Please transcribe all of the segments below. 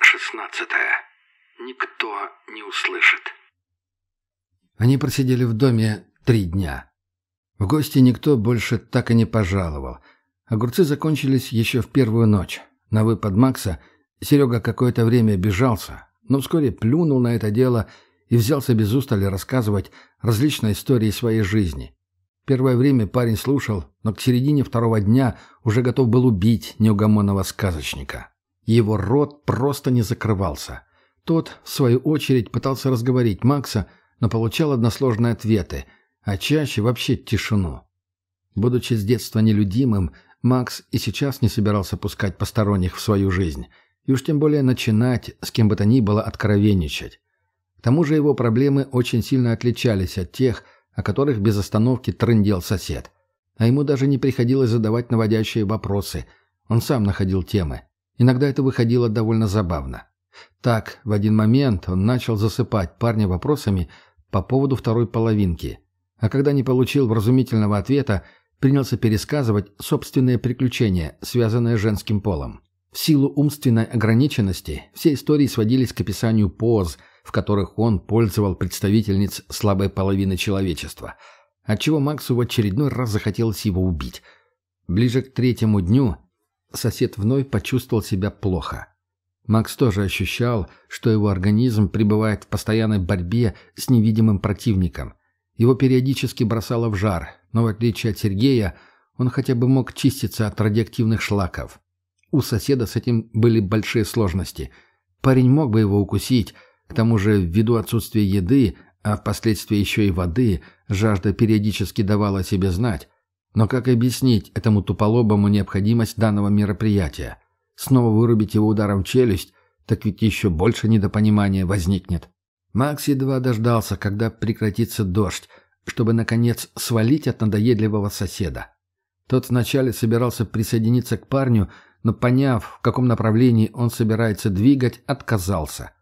16. Никто не услышит. Они просидели в доме три дня. В гости никто больше так и не пожаловал. Огурцы закончились еще в первую ночь. На выпад Макса Серега какое-то время обижался, но вскоре плюнул на это дело и взялся без устали рассказывать различные истории своей жизни. Первое время парень слушал, но к середине второго дня уже готов был убить неугомонного сказочника. Его рот просто не закрывался. Тот, в свою очередь, пытался разговорить Макса, но получал односложные ответы, а чаще вообще тишину. Будучи с детства нелюдимым, Макс и сейчас не собирался пускать посторонних в свою жизнь, и уж тем более начинать с кем бы то ни было откровенничать. К тому же его проблемы очень сильно отличались от тех, о которых без остановки трындел сосед. А ему даже не приходилось задавать наводящие вопросы. Он сам находил темы. Иногда это выходило довольно забавно. Так, в один момент он начал засыпать парня вопросами по поводу второй половинки, а когда не получил вразумительного ответа, принялся пересказывать собственные приключения, связанные с женским полом. В силу умственной ограниченности все истории сводились к описанию поз, в которых он пользовал представительниц слабой половины человечества, отчего Максу в очередной раз захотелось его убить. Ближе к третьему дню сосед вновь почувствовал себя плохо. Макс тоже ощущал, что его организм пребывает в постоянной борьбе с невидимым противником. Его периодически бросало в жар, но в отличие от Сергея, он хотя бы мог чиститься от радиоактивных шлаков. У соседа с этим были большие сложности. Парень мог бы его укусить, к тому же ввиду отсутствия еды, а впоследствии еще и воды, жажда периодически давала себе знать. Но как объяснить этому туполобому необходимость данного мероприятия? Снова вырубить его ударом в челюсть, так ведь еще больше недопонимания возникнет. Макс едва дождался, когда прекратится дождь, чтобы, наконец, свалить от надоедливого соседа. Тот вначале собирался присоединиться к парню, но, поняв, в каком направлении он собирается двигать, отказался.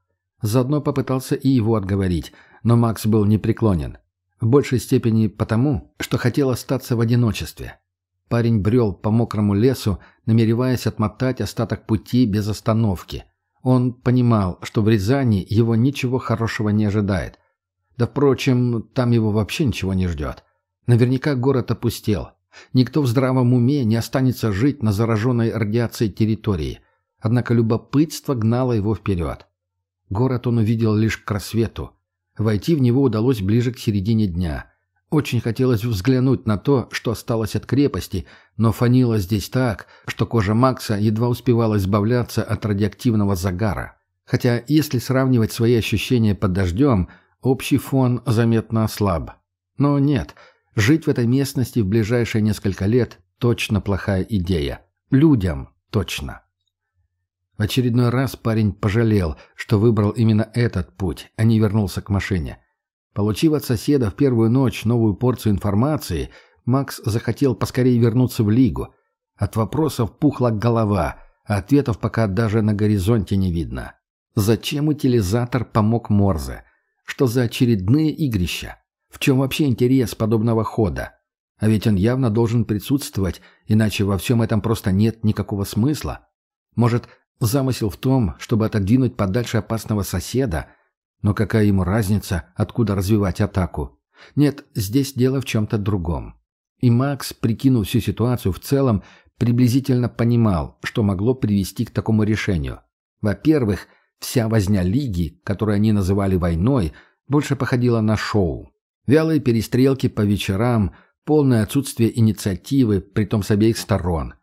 Заодно попытался и его отговорить, но Макс был непреклонен. В большей степени потому, что хотел остаться в одиночестве. Парень брел по мокрому лесу, намереваясь отмотать остаток пути без остановки. Он понимал, что в Рязани его ничего хорошего не ожидает. Да, впрочем, там его вообще ничего не ждет. Наверняка город опустел. Никто в здравом уме не останется жить на зараженной радиацией территории. Однако любопытство гнало его вперед. Город он увидел лишь к рассвету. Войти в него удалось ближе к середине дня – очень хотелось взглянуть на то, что осталось от крепости, но фанило здесь так, что кожа Макса едва успевала избавляться от радиоактивного загара. Хотя, если сравнивать свои ощущения под дождем, общий фон заметно ослаб. Но нет, жить в этой местности в ближайшие несколько лет точно плохая идея. Людям точно. В очередной раз парень пожалел, что выбрал именно этот путь, а не вернулся к машине. Получив от соседа в первую ночь новую порцию информации, Макс захотел поскорее вернуться в Лигу. От вопросов пухла голова, а ответов пока даже на горизонте не видно. Зачем утилизатор помог Морзе? Что за очередные игрища? В чем вообще интерес подобного хода? А ведь он явно должен присутствовать, иначе во всем этом просто нет никакого смысла. Может, замысел в том, чтобы отодвинуть подальше опасного соседа, но какая ему разница, откуда развивать атаку? Нет, здесь дело в чем-то другом. И Макс, прикинув всю ситуацию в целом, приблизительно понимал, что могло привести к такому решению. Во-первых, вся возня Лиги, которую они называли войной, больше походила на шоу. Вялые перестрелки по вечерам, полное отсутствие инициативы, притом с обеих сторон.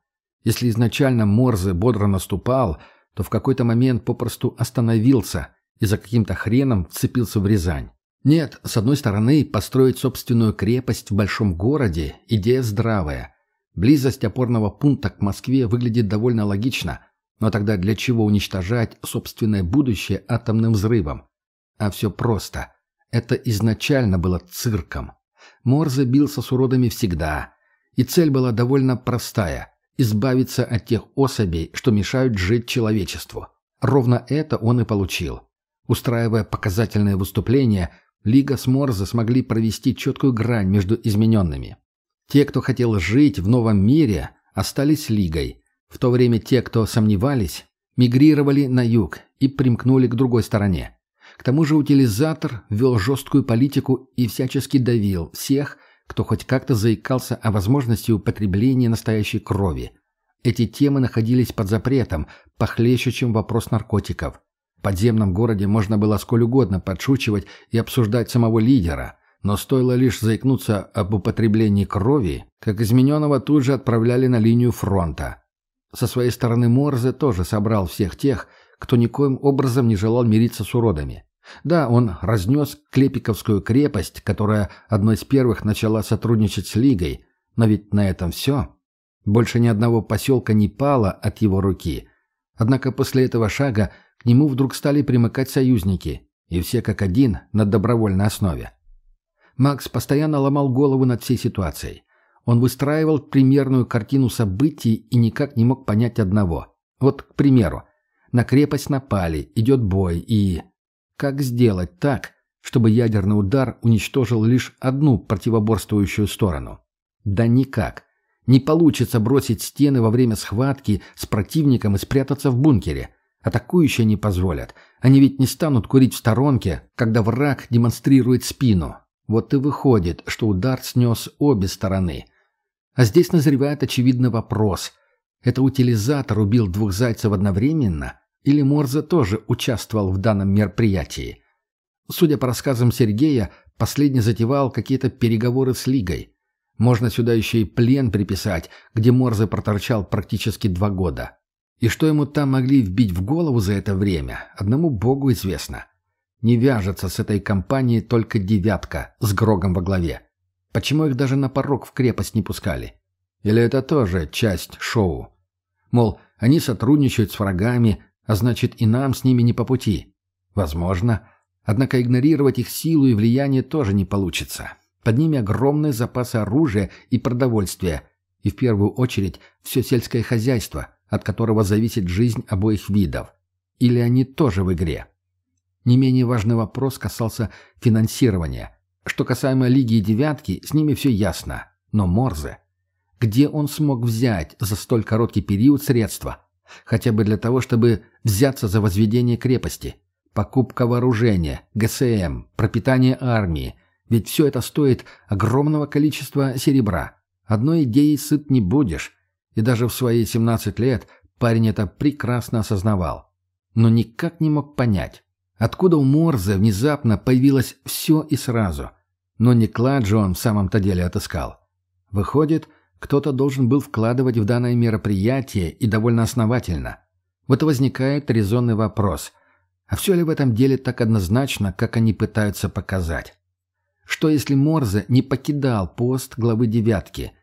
Если изначально Морзе бодро наступал, то в какой-то момент попросту остановился и за каким-то хреном вцепился в Рязань. Нет, с одной стороны, построить собственную крепость в большом городе – идея здравая. Близость опорного пункта к Москве выглядит довольно логично, но тогда для чего уничтожать собственное будущее атомным взрывом? А все просто. Это изначально было цирком. Морзе бился с уродами всегда. И цель была довольно простая – избавиться от тех особей, что мешают жить человечеству. Ровно это он и получил. Устраивая показательные выступления, Лига с Морзе смогли провести четкую грань между измененными. Те, кто хотел жить в новом мире, остались Лигой, в то время те, кто сомневались, мигрировали на юг и примкнули к другой стороне. К тому же утилизатор вел жесткую политику и всячески давил всех, кто хоть как-то заикался о возможности употребления настоящей крови. Эти темы находились под запретом, похлеще, чем вопрос наркотиков. В подземном городе можно было сколь угодно подшучивать и обсуждать самого лидера, но стоило лишь заикнуться об употреблении крови, как измененного тут же отправляли на линию фронта. Со своей стороны Морзе тоже собрал всех тех, кто никоим образом не желал мириться с уродами. Да, он разнес Клепиковскую крепость, которая одной из первых начала сотрудничать с Лигой, но ведь на этом все. Больше ни одного поселка не пало от его руки. Однако после этого шага к нему вдруг стали примыкать союзники, и все как один на добровольной основе. Макс постоянно ломал голову над всей ситуацией. Он выстраивал примерную картину событий и никак не мог понять одного. Вот, к примеру, на крепость напали, идет бой, и... Как сделать так, чтобы ядерный удар уничтожил лишь одну противоборствующую сторону? Да никак. Не получится бросить стены во время схватки с противником и спрятаться в бункере. Атакующие не позволят. Они ведь не станут курить в сторонке, когда враг демонстрирует спину. Вот и выходит, что удар снес обе стороны. А здесь назревает очевидный вопрос. Это утилизатор убил двух зайцев одновременно? Или Морзе тоже участвовал в данном мероприятии? Судя по рассказам Сергея, последний затевал какие-то переговоры с Лигой. Можно сюда еще и плен приписать, где Морзе проторчал практически два года. И что ему там могли вбить в голову за это время, одному богу известно. Не вяжется с этой компанией только «девятка» с Грогом во главе. Почему их даже на порог в крепость не пускали? Или это тоже часть шоу? Мол, они сотрудничают с врагами, а значит и нам с ними не по пути. Возможно. Однако игнорировать их силу и влияние тоже не получится. Под ними огромные запасы оружия и продовольствия, и в первую очередь все сельское хозяйство, от которого зависит жизнь обоих видов. Или они тоже в игре? Не менее важный вопрос касался финансирования. Что касаемо Лиги и Девятки, с ними все ясно. Но Морзе... Где он смог взять за столь короткий период средства? Хотя бы для того, чтобы взяться за возведение крепости. Покупка вооружения, ГСМ, пропитание армии, ведь все это стоит огромного количества серебра. Одной идеей сыт не будешь. И даже в свои 17 лет парень это прекрасно осознавал. Но никак не мог понять, откуда у Морзе внезапно появилось все и сразу. Но не клад же он в самом-то деле отыскал. Выходит, кто-то должен был вкладывать в данное мероприятие и довольно основательно. Вот и возникает резонный вопрос. А все ли в этом деле так однозначно, как они пытаются показать? Что если Морзе не покидал пост главы «девятки»?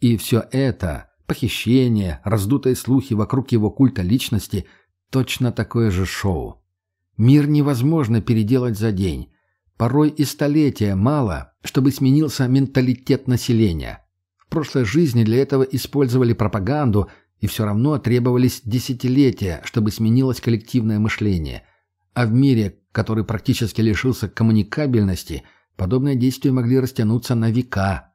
И все это, похищение, раздутые слухи вокруг его культа личности, точно такое же шоу. Мир невозможно переделать за день. Порой и столетия мало, чтобы сменился менталитет населения. Прошлой жизни для этого использовали пропаганду, и все равно требовались десятилетия, чтобы сменилось коллективное мышление. А в мире, который практически лишился коммуникабельности – Подобные действия могли растянуться на века.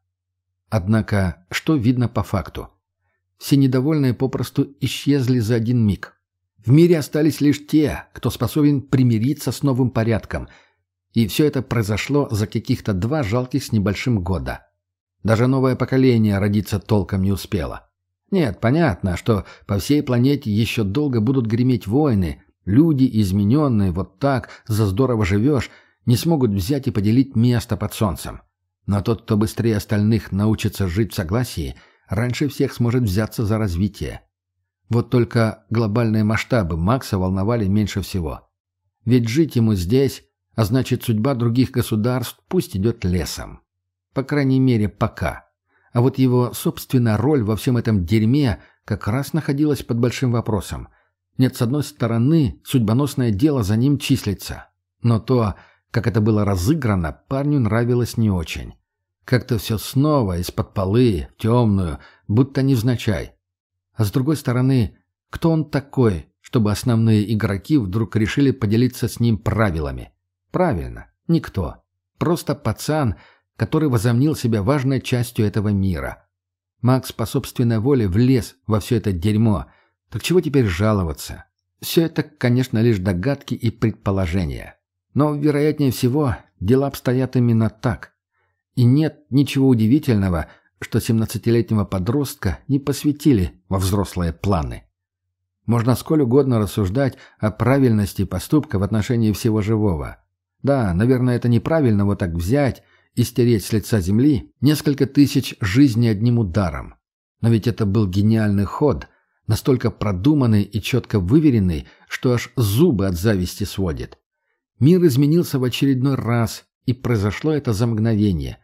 Однако, что видно по факту? Все недовольные попросту исчезли за один миг. В мире остались лишь те, кто способен примириться с новым порядком. И все это произошло за каких-то два жалких с небольшим года. Даже новое поколение родиться толком не успело. Нет, понятно, что по всей планете еще долго будут греметь войны, люди, измененные вот так, за здорово живешь, не смогут взять и поделить место под солнцем. Но тот, кто быстрее остальных научится жить в согласии, раньше всех сможет взяться за развитие. Вот только глобальные масштабы Макса волновали меньше всего. Ведь жить ему здесь, а значит судьба других государств пусть идет лесом. По крайней мере, пока. А вот его собственная роль во всем этом дерьме как раз находилась под большим вопросом. Нет, с одной стороны, судьбоносное дело за ним числится. Но то, как это было разыграно, парню нравилось не очень. Как-то все снова, из-под полы, темную, будто невзначай. А с другой стороны, кто он такой, чтобы основные игроки вдруг решили поделиться с ним правилами? Правильно, никто. Просто пацан, который возомнил себя важной частью этого мира. Макс по собственной воле влез во все это дерьмо. Так чего теперь жаловаться? Все это, конечно, лишь догадки и предположения. Но, вероятнее всего, дела обстоят именно так. И нет ничего удивительного, что 17-летнего подростка не посвятили во взрослые планы. Можно сколь угодно рассуждать о правильности поступка в отношении всего живого. Да, наверное, это неправильно вот так взять и стереть с лица земли несколько тысяч жизней одним ударом. Но ведь это был гениальный ход, настолько продуманный и четко выверенный, что аж зубы от зависти сводит. Мир изменился в очередной раз, и произошло это за мгновение.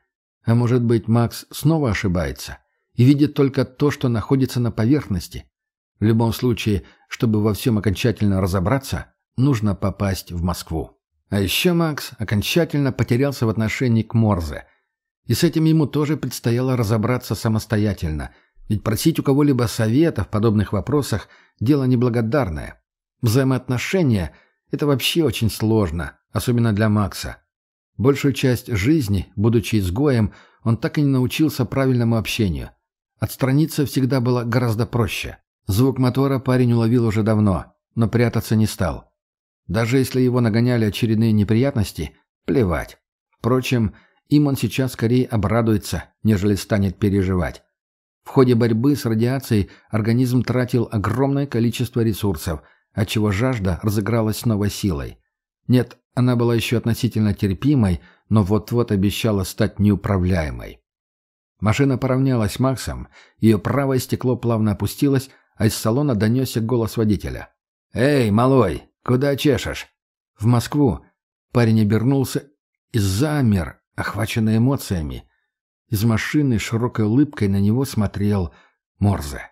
А может быть, Макс снова ошибается и видит только то, что находится на поверхности. В любом случае, чтобы во всем окончательно разобраться, нужно попасть в Москву. А еще Макс окончательно потерялся в отношении к Морзе. И с этим ему тоже предстояло разобраться самостоятельно, ведь просить у кого-либо совета в подобных вопросах – дело неблагодарное. Взаимоотношения – это вообще очень сложно, особенно для Макса. Большую часть жизни, будучи изгоем, он так и не научился правильному общению. Отстраниться всегда было гораздо проще. Звук мотора парень уловил уже давно, но прятаться не стал. Даже если его нагоняли очередные неприятности, плевать. Впрочем, им он сейчас скорее обрадуется, нежели станет переживать. В ходе борьбы с радиацией организм тратил огромное количество ресурсов, отчего жажда разыгралась с новой силой. Нет, она была еще относительно терпимой, но вот-вот обещала стать неуправляемой. Машина поравнялась с Максом, ее правое стекло плавно опустилось, а из салона донесся голос водителя. «Эй, малой, куда чешешь?» «В Москву». Парень обернулся и замер, охваченный эмоциями. Из машины широкой улыбкой на него смотрел Морзе.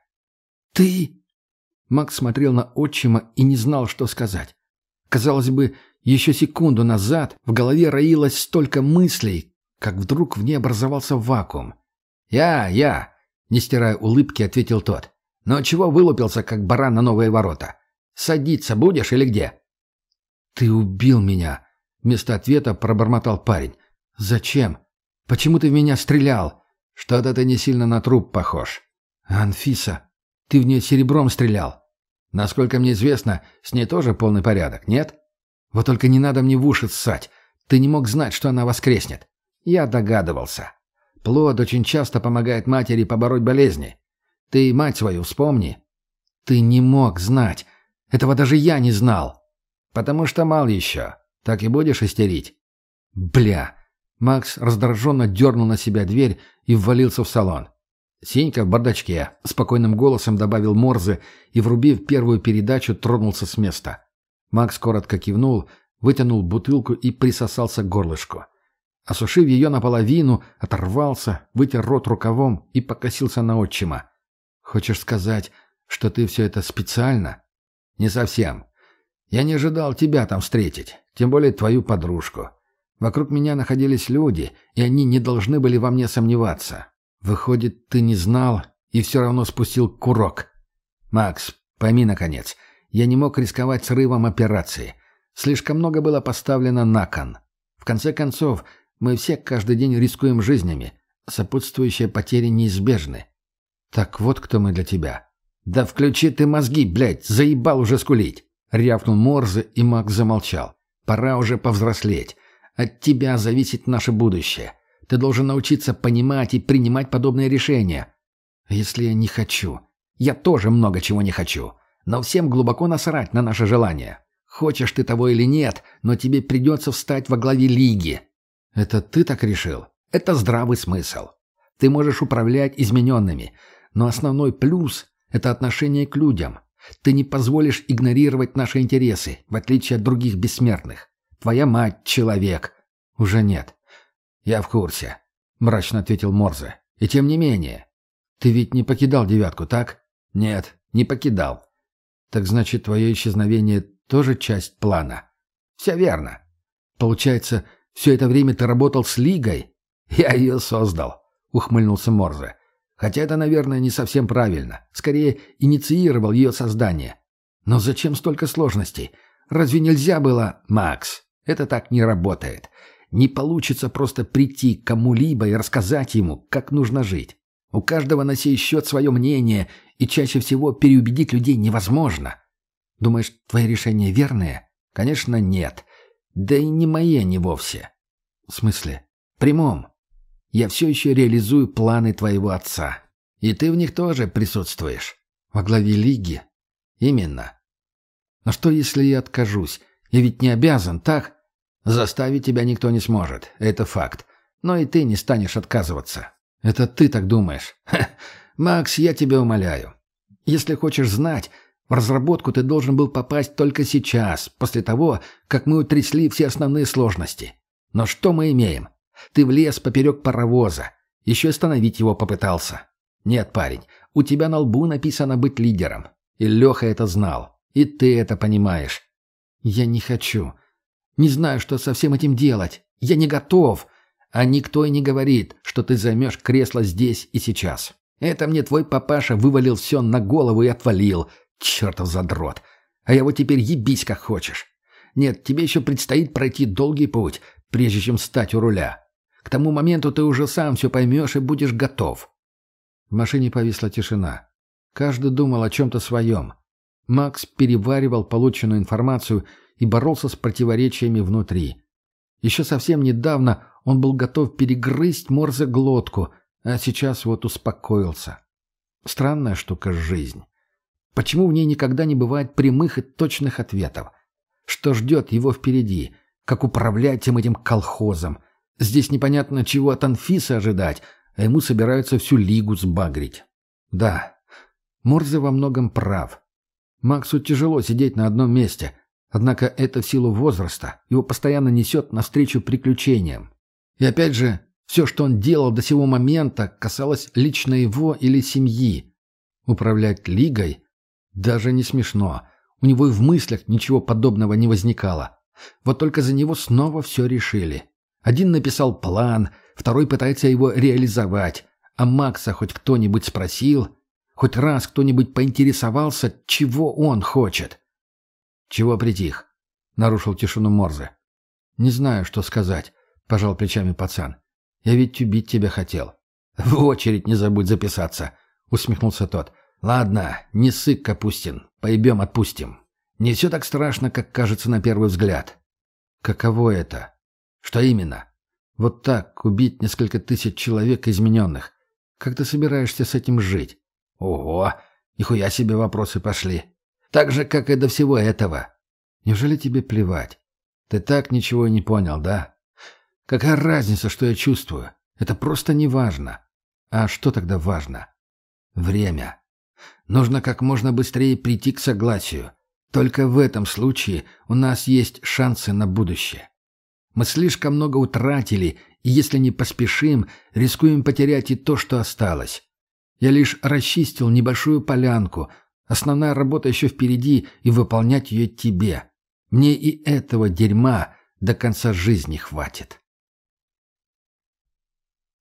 «Ты?» Макс смотрел на отчима и не знал, что сказать. Казалось бы, еще секунду назад в голове роилось столько мыслей, как вдруг в ней образовался вакуум. «Я, я!» — не стирая улыбки, ответил тот. «Но чего вылупился, как баран на новые ворота? Садиться будешь или где?» «Ты убил меня!» — вместо ответа пробормотал парень. «Зачем? Почему ты в меня стрелял? Что-то ты не сильно на труп похож. Анфиса, ты в нее серебром стрелял. Насколько мне известно, с ней тоже полный порядок, нет? Вот только не надо мне в уши ссать. Ты не мог знать, что она воскреснет. Я догадывался. Плод очень часто помогает матери побороть болезни. Ты мать свою вспомни. Ты не мог знать. Этого даже я не знал. Потому что мал еще. Так и будешь истерить. Бля. Макс раздраженно дернул на себя дверь и ввалился в салон. «Сенька в бардачке», — спокойным голосом добавил Морзе и, врубив первую передачу, тронулся с места. Макс коротко кивнул, вытянул бутылку и присосался к горлышку. Осушив ее наполовину, оторвался, вытер рот рукавом и покосился на отчима. «Хочешь сказать, что ты все это специально?» «Не совсем. Я не ожидал тебя там встретить, тем более твою подружку. Вокруг меня находились люди, и они не должны были во мне сомневаться. Выходит, ты не знал и все равно спустил курок. Макс, пойми, наконец, я не мог рисковать срывом операции. Слишком много было поставлено на кон. В конце концов, мы все каждый день рискуем жизнями. Сопутствующие потери неизбежны. Так вот кто мы для тебя. Да включи ты мозги, блядь, заебал уже скулить. Рявкнул Морзе, и Макс замолчал. Пора уже повзрослеть. От тебя зависит наше будущее. Ты должен научиться понимать и принимать подобные решения. Если я не хочу? Я тоже много чего не хочу. Но всем глубоко насрать на наше желание. Хочешь ты того или нет, но тебе придется встать во главе лиги. Это ты так решил? Это здравый смысл. Ты можешь управлять измененными, но основной плюс – это отношение к людям. Ты не позволишь игнорировать наши интересы, в отличие от других бессмертных. Твоя мать — человек. Уже нет. Я в курсе, — мрачно ответил Морзе. И тем не менее. Ты ведь не покидал девятку, так? Нет, не покидал. Так значит, твое исчезновение тоже часть плана? Все верно. Получается, все это время ты работал с Лигой? Я ее создал, — ухмыльнулся Морзе. Хотя это, наверное, не совсем правильно. Скорее, инициировал ее создание. Но зачем столько сложностей? Разве нельзя было... Макс, это так не работает. Не получится просто прийти к кому-либо и рассказать ему, как нужно жить. У каждого на сей счет свое мнение, и чаще всего переубедить людей невозможно. Думаешь, твои решения верные? Конечно, нет. Да и не мои они вовсе. В смысле? Прямом. Я все еще реализую планы твоего отца. И ты в них тоже присутствуешь. Во главе лиги? Именно. Но что, если я откажусь? Я ведь не обязан, так? Заставить тебя никто не сможет. Это факт. Но и ты не станешь отказываться. Это ты так думаешь. Ха. Макс, я тебя умоляю. Если хочешь знать, в разработку ты должен был попасть только сейчас, после того, как мы утрясли все основные сложности. Но что мы имеем? Ты влез поперек паровоза. Еще остановить его попытался. Нет, парень, у тебя на лбу написано быть лидером. И Леха это знал. И ты это понимаешь. Я не хочу. Не знаю, что со всем этим делать. Я не готов. А никто и не говорит, что ты займешь кресло здесь и сейчас. Это мне твой папаша вывалил все на голову и отвалил. Чертов задрот. А я вот теперь ебись как хочешь. Нет, тебе еще предстоит пройти долгий путь, прежде чем стать у руля. К тому моменту ты уже сам все поймешь и будешь готов. В машине повисла тишина. Каждый думал о чем-то своем. Макс переваривал полученную информацию и боролся с противоречиями внутри. Еще совсем недавно он был готов перегрызть Морзе глотку, а сейчас вот успокоился. Странная штука жизнь. Почему в ней никогда не бывает прямых и точных ответов? Что ждет его впереди? Как управлять тем этим колхозом? Здесь непонятно, чего от Анфисы ожидать, а ему собираются всю лигу сбагрить. Да, Морзе во многом прав. Максу тяжело сидеть на одном месте, однако это в силу возраста, его постоянно несет навстречу приключениям. И опять же, все, что он делал до сего момента, касалось лично его или семьи. Управлять лигой? Даже не смешно. У него и в мыслях ничего подобного не возникало. Вот только за него снова все решили. Один написал план, второй пытается его реализовать. А Макса хоть кто-нибудь спросил? Хоть раз кто-нибудь поинтересовался, чего он хочет? «Чего притих?» — нарушил тишину Морзе. «Не знаю, что сказать», — пожал плечами пацан. «Я ведь убить тебя хотел». «В очередь не забудь записаться», — усмехнулся тот. «Ладно, не сык, Капустин. Поебем, отпустим. Не все так страшно, как кажется на первый взгляд». «Каково это?» «Что именно?» «Вот так, убить несколько тысяч человек измененных. Как ты собираешься с этим жить?» «Ого! Нихуя себе вопросы пошли. Так же, как и до всего этого. Неужели тебе плевать? Ты так ничего и не понял, да? Какая разница, что я чувствую? Это просто не важно. А что тогда важно? Время. Нужно как можно быстрее прийти к согласию. Только в этом случае у нас есть шансы на будущее. Мы слишком много утратили, и если не поспешим, рискуем потерять и то, что осталось. Я лишь расчистил небольшую полянку. Основная работа еще впереди, и выполнять ее тебе. Мне и этого дерьма до конца жизни хватит.